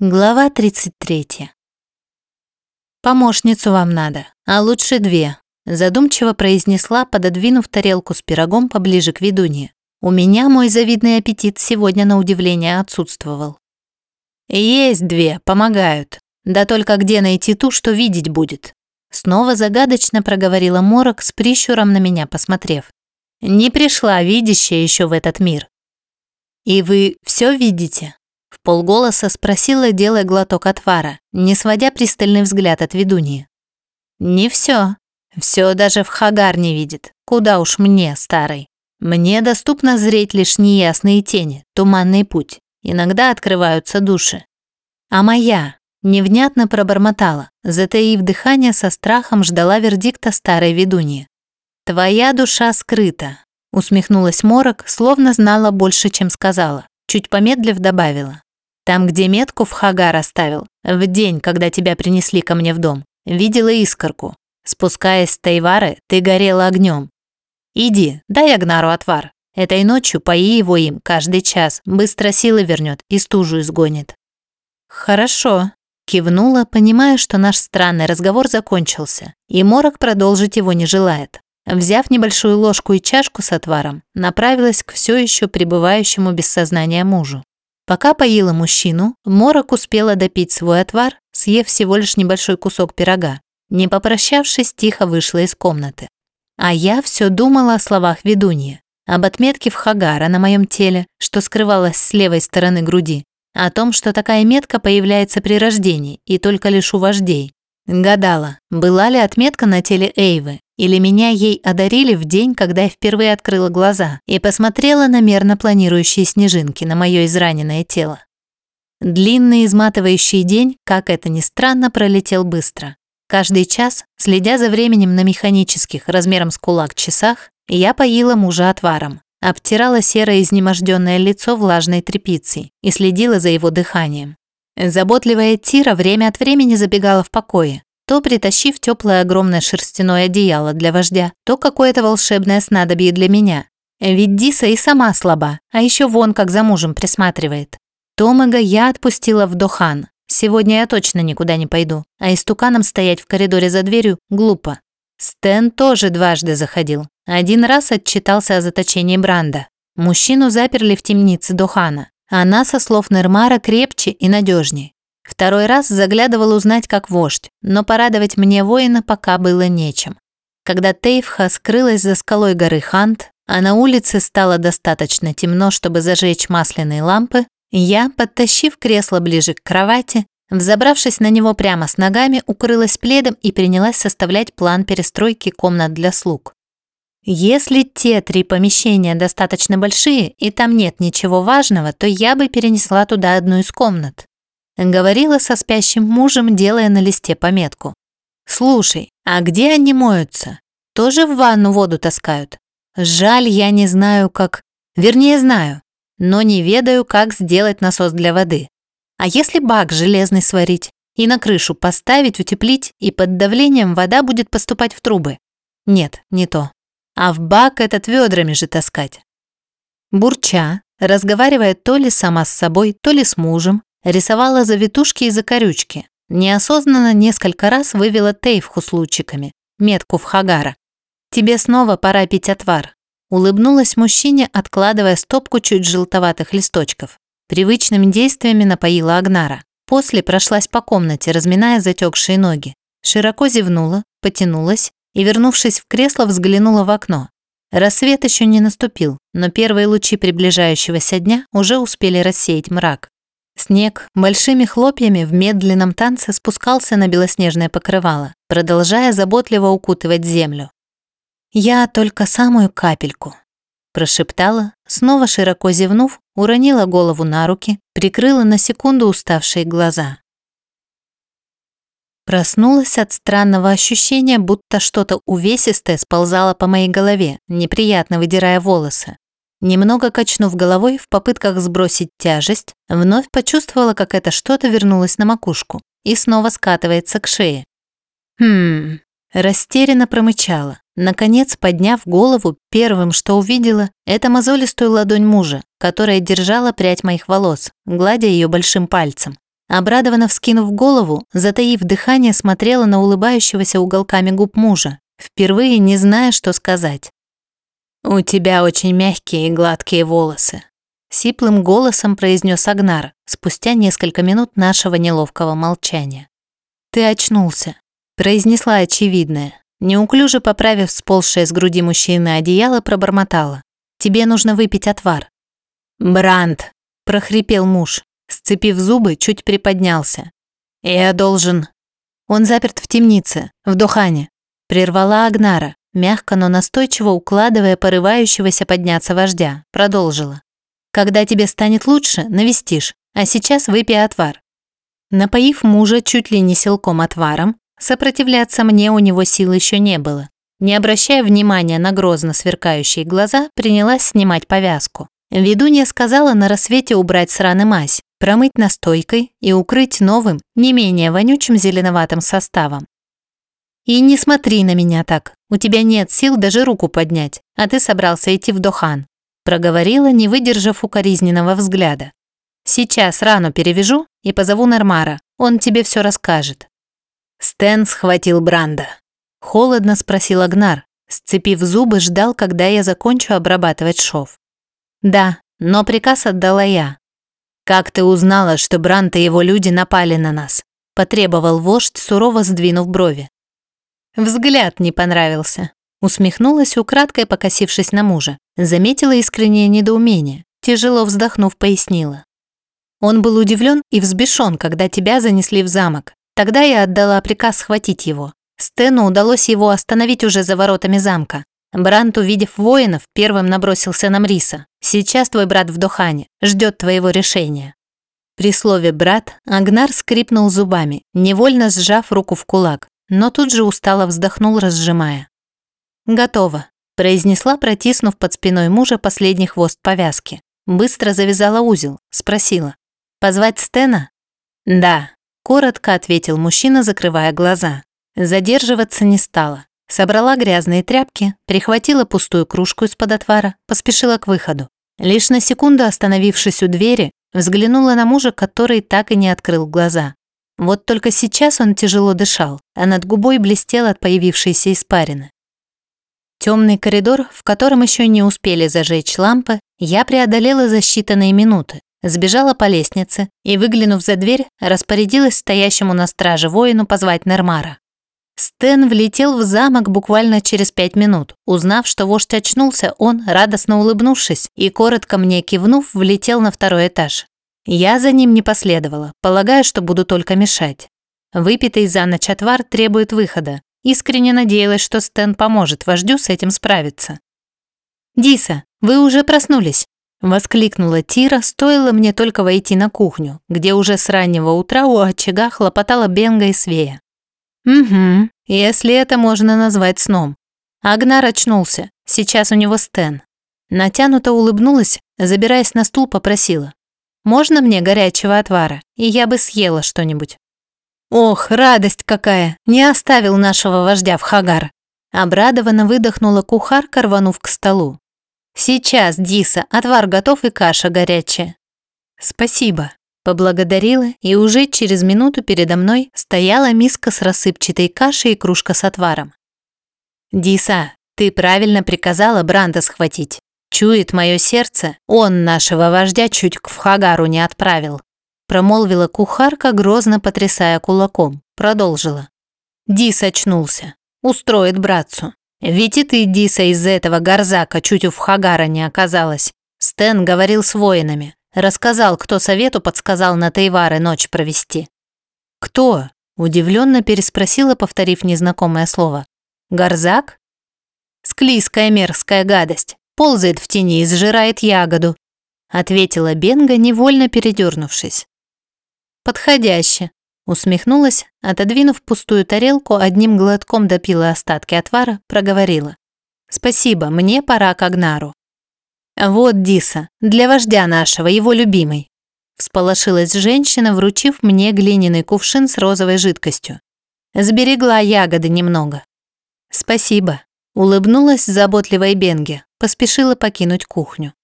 Глава 33. «Помощницу вам надо, а лучше две», задумчиво произнесла, пододвинув тарелку с пирогом поближе к ведунье. У меня мой завидный аппетит сегодня на удивление отсутствовал. «Есть две, помогают. Да только где найти ту, что видеть будет?» Снова загадочно проговорила Морок с прищуром на меня посмотрев. «Не пришла видящая еще в этот мир». «И вы все видите?» В полголоса спросила, делая глоток отвара, не сводя пристальный взгляд от ведуньи. «Не все. Все даже в Хагар не видит. Куда уж мне, старый. Мне доступно зреть лишь неясные тени, туманный путь. Иногда открываются души. А моя невнятно пробормотала, затаив дыхание со страхом ждала вердикта старой ведуньи. «Твоя душа скрыта», усмехнулась Морок, словно знала больше, чем сказала. Чуть помедлив добавила. Там, где метку в Хагар оставил, в день, когда тебя принесли ко мне в дом, видела искорку. Спускаясь с Тайвары, ты горела огнем. Иди, дай Агнару отвар. Этой ночью пои его им каждый час, быстро силы вернет и стужу изгонит. Хорошо, кивнула, понимая, что наш странный разговор закончился, и Морок продолжить его не желает. Взяв небольшую ложку и чашку с отваром, направилась к все еще пребывающему без сознания мужу. Пока поила мужчину, Морок успела допить свой отвар, съев всего лишь небольшой кусок пирога. Не попрощавшись, тихо вышла из комнаты. А я все думала о словах ведуньи, об отметке в Хагара на моем теле, что скрывалась с левой стороны груди, о том, что такая метка появляется при рождении и только лишь у вождей. Гадала, была ли отметка на теле Эйвы, или меня ей одарили в день, когда я впервые открыла глаза и посмотрела на мерно планирующие снежинки на мое израненное тело. Длинный изматывающий день, как это ни странно, пролетел быстро. Каждый час, следя за временем на механических размером с кулак часах, я поила мужа отваром, обтирала серое изнеможденное лицо влажной тряпицей и следила за его дыханием. Заботливая Тира время от времени забегала в покое, то притащив теплое огромное шерстяное одеяло для вождя, то какое-то волшебное снадобье для меня. Ведь Диса и сама слаба, а еще вон как за мужем присматривает. Томага я отпустила в Дохан. Сегодня я точно никуда не пойду, а истуканом стоять в коридоре за дверью глупо. Стэн тоже дважды заходил. Один раз отчитался о заточении Бранда. Мужчину заперли в темнице Дохана. Она, со слов Нермара, крепче и надежнее. Второй раз заглядывал узнать, как вождь, но порадовать мне воина пока было нечем. Когда Тейфха скрылась за скалой горы Хант, а на улице стало достаточно темно, чтобы зажечь масляные лампы, я, подтащив кресло ближе к кровати, взобравшись на него прямо с ногами, укрылась пледом и принялась составлять план перестройки комнат для слуг. Если те три помещения достаточно большие и там нет ничего важного, то я бы перенесла туда одну из комнат. Говорила со спящим мужем, делая на листе пометку. «Слушай, а где они моются? Тоже в ванну воду таскают? Жаль, я не знаю, как... Вернее, знаю, но не ведаю, как сделать насос для воды. А если бак железный сварить и на крышу поставить, утеплить, и под давлением вода будет поступать в трубы? Нет, не то. А в бак этот ведрами же таскать. Бурча, разговаривая то ли сама с собой, то ли с мужем, Рисовала завитушки и закорючки. Неосознанно несколько раз вывела Тейвху с лучиками, метку в Хагара. «Тебе снова пора пить отвар», – улыбнулась мужчине, откладывая стопку чуть желтоватых листочков. Привычными действиями напоила Агнара. После прошлась по комнате, разминая затекшие ноги. Широко зевнула, потянулась и, вернувшись в кресло, взглянула в окно. Рассвет еще не наступил, но первые лучи приближающегося дня уже успели рассеять мрак. Снег большими хлопьями в медленном танце спускался на белоснежное покрывало, продолжая заботливо укутывать землю. «Я только самую капельку», – прошептала, снова широко зевнув, уронила голову на руки, прикрыла на секунду уставшие глаза. Проснулась от странного ощущения, будто что-то увесистое сползало по моей голове, неприятно выдирая волосы. Немного качнув головой в попытках сбросить тяжесть, вновь почувствовала, как это что-то вернулось на макушку и снова скатывается к шее. Хм, растерянно промычала. Наконец, подняв голову, первым, что увидела, это мозолистую ладонь мужа, которая держала прядь моих волос, гладя ее большим пальцем. Обрадованно вскинув голову, затаив дыхание, смотрела на улыбающегося уголками губ мужа, впервые не зная, что сказать. «У тебя очень мягкие и гладкие волосы», — сиплым голосом произнес Агнар спустя несколько минут нашего неловкого молчания. «Ты очнулся», — произнесла очевидное. Неуклюже поправив сползшее с груди мужчины одеяло, пробормотала. «Тебе нужно выпить отвар». «Бранд», — прохрипел муж, сцепив зубы, чуть приподнялся. «Я должен...» «Он заперт в темнице, в Духане», — прервала Агнара, мягко, но настойчиво укладывая порывающегося подняться вождя, продолжила. «Когда тебе станет лучше, навестишь, а сейчас выпей отвар». Напоив мужа чуть ли не силком отваром, сопротивляться мне у него сил еще не было. Не обращая внимания на грозно сверкающие глаза, принялась снимать повязку. Ведунья сказала на рассвете убрать сраный мазь, промыть настойкой и укрыть новым, не менее вонючим зеленоватым составом. И не смотри на меня так. У тебя нет сил даже руку поднять, а ты собрался идти в Дохан. Проговорила, не выдержав укоризненного взгляда. Сейчас рану перевяжу и позову Нормара. Он тебе все расскажет. Стэн схватил Бранда. Холодно спросил Агнар. Сцепив зубы, ждал, когда я закончу обрабатывать шов. Да, но приказ отдала я. Как ты узнала, что Бранд и его люди напали на нас? Потребовал вождь, сурово сдвинув брови. Взгляд не понравился. Усмехнулась, украдкой покосившись на мужа. Заметила искреннее недоумение. Тяжело вздохнув, пояснила. Он был удивлен и взбешен, когда тебя занесли в замок. Тогда я отдала приказ схватить его. Стэну удалось его остановить уже за воротами замка. Брант, увидев воинов, первым набросился на Мриса. «Сейчас твой брат в Дохане, ждет твоего решения». При слове «брат» Агнар скрипнул зубами, невольно сжав руку в кулак но тут же устало вздохнул, разжимая. «Готово», – произнесла, протиснув под спиной мужа последний хвост повязки. Быстро завязала узел, спросила. «Позвать Стена?» «Да», – коротко ответил мужчина, закрывая глаза. Задерживаться не стала. Собрала грязные тряпки, прихватила пустую кружку из-под отвара, поспешила к выходу. Лишь на секунду остановившись у двери, взглянула на мужа, который так и не открыл глаза. Вот только сейчас он тяжело дышал, а над губой блестел от появившейся испарины. Темный коридор, в котором еще не успели зажечь лампы, я преодолела за считанные минуты, сбежала по лестнице и, выглянув за дверь, распорядилась стоящему на страже воину позвать Нермара. Стэн влетел в замок буквально через пять минут. Узнав, что вождь очнулся, он, радостно улыбнувшись и коротко мне кивнув, влетел на второй этаж. Я за ним не последовала, полагая, что буду только мешать. Выпитый за ночь отвар требует выхода. Искренне надеялась, что Стэн поможет вождю с этим справиться. «Диса, вы уже проснулись?» – воскликнула Тира, стоило мне только войти на кухню, где уже с раннего утра у очага хлопотала Бенга и Свея. «Угу, если это можно назвать сном. Агнар очнулся, сейчас у него Стэн». Натянуто улыбнулась, забираясь на стул, попросила. Можно мне горячего отвара, и я бы съела что-нибудь?» «Ох, радость какая! Не оставил нашего вождя в Хагар!» Обрадованно выдохнула кухарка, рванув к столу. «Сейчас, Диса, отвар готов и каша горячая». «Спасибо», – поблагодарила, и уже через минуту передо мной стояла миска с рассыпчатой кашей и кружка с отваром. «Диса, ты правильно приказала Бранда схватить. Чует мое сердце, он нашего вождя чуть к Вхагару не отправил. Промолвила кухарка, грозно потрясая кулаком. Продолжила. Дис очнулся. Устроит братцу. Ведь и ты, Диса, из-за этого горзака чуть у Вхагара не оказалась. Стэн говорил с воинами. Рассказал, кто совету подсказал на Тайвары ночь провести. «Кто?» – удивленно переспросила, повторив незнакомое слово. «Горзак?» «Склизкая мерзкая гадость ползает в тени и сжирает ягоду», ответила Бенга, невольно передернувшись. «Подходяще», усмехнулась, отодвинув пустую тарелку, одним глотком допила остатки отвара, проговорила. «Спасибо, мне пора к Агнару». «Вот, Диса, для вождя нашего, его любимый», всполошилась женщина, вручив мне глиняный кувшин с розовой жидкостью. Сберегла ягоды немного. «Спасибо», улыбнулась заботливой Бенге, поспешила покинуть кухню.